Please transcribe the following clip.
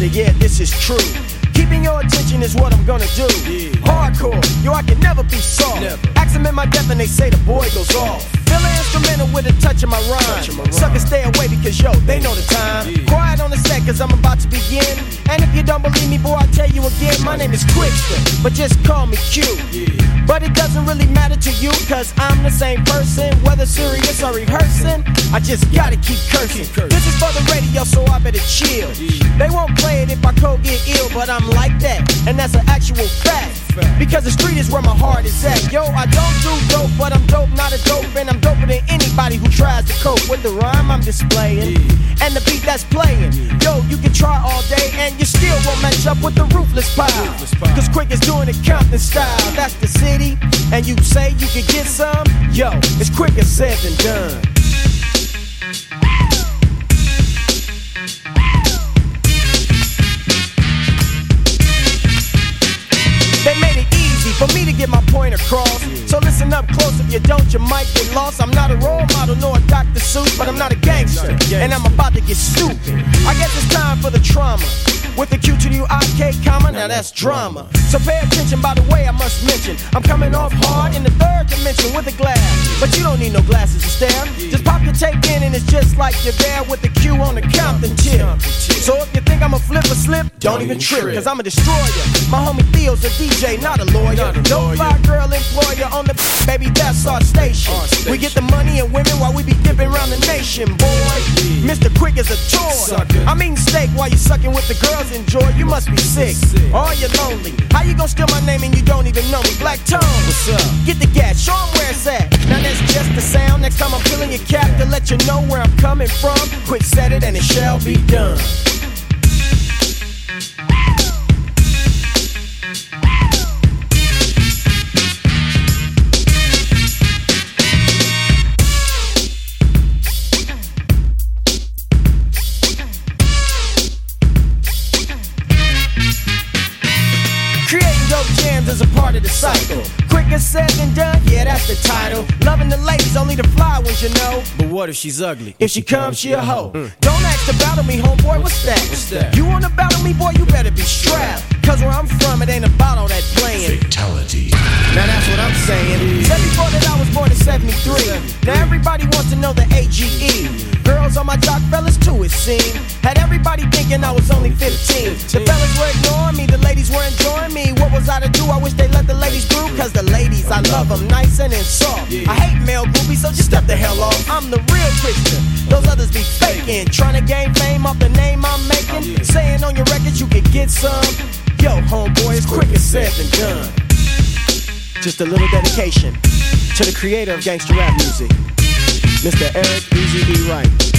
yeah, this is true. Keeping your attention is what I'm gonna do. Yeah. Hardcore, yo, I can never be soft. Never. Ask them in my death and they say the boy goes off. Feel an instrumental with a touch of my rhyme. Touch of my rhyme. Suckers stay away because yo, they know the time. Yeah. Quiet on the set cause I'm about to begin. And if you don't believe me, boy, I'll tell you again. My name is Quickster, but just call me Q. Yeah. But it doesn't really matter to you, cause I'm the same person, whether serious or rehearsing. I just gotta keep cursing. This is for the radio, so I better chill. They won't play it if I cold get ill, but I'm like that, and that's an actual. Fact. Because the street is where my heart is at. Yo, I don't do dope, but I'm dope, not a dope, and I'm doper than anybody who tries to cope with the rhyme I'm displaying and the beat that's playing. Yo, you up with the. Ruthless pile. Cause Quik is doing it Compton style. That's the city, and you say you can get some. Yo, it's quicker said than done. Easy for me to get my point across. So listen up close, if you don't, you might get lost. I'm not a role model nor a Dr. Seuss, but I'm not a gangster. And I'm about to get stupid. I guess it's time for the trauma. With the Q to the I-K comma, now that's drama. So pay attention, by the way, I must mention, I'm coming off hard in the third dimension with a glass. But you don't need no glasses to stare. Just pop your tape in and it's just like you're there with the Q on the Compton tip. A slip, don't, even trip, cause I'm a destroyer. My homie Theo's a DJ, not a lawyer. Not a Don't lawyer. fly girl employer on the baby, that's our station. Our station. We get the money and women while we be dipping around the nation, boy. Mr. Quik is a toy. Sucker. I'm eating steak while you sucking with the girls enjoy. You must be sick. Sick. Or you lonely. How you gonna steal my name and you don't even know me? Black Tone. What's up? Get the gas, show 'em where it's at. Now that's just the sound. Next time I'm filling your cap to let you know where I'm coming from. Quik set it and it shall be done. Dope jams is a part of the cycle. Quicker said than done, yeah, that's the title. Loving the ladies, only the fly ones, you know. But what if she's ugly? If she comes, she a mm. hoe. Don't ask to battle me, homeboy, what's that? What's that? You wanna battle me, boy, you better be strapped. Cause where I'm from, it ain't about all that playing. Fatality. Now that's what I'm saying. Said before that I was born in 73. Now everybody wants to know the AGE. Girls on my jock fellas too, it seemed. Had everybody thinking I was only 15. The fellas were ignoring me, the ladies were enjoying me. What was I to do? I wish they let the ladies through. Cause the ladies, I love them nice and in soft. I hate male groupies, so just step the hell off. I'm the real Christian. Those others be faking. Trying to gain fame off the name I'm making. Saying on your records you could get some. Yo, homeboy, it's quicker said than done. Just a little dedication to the creator of gangster rap music, Mr. Eric Easy E. Wright.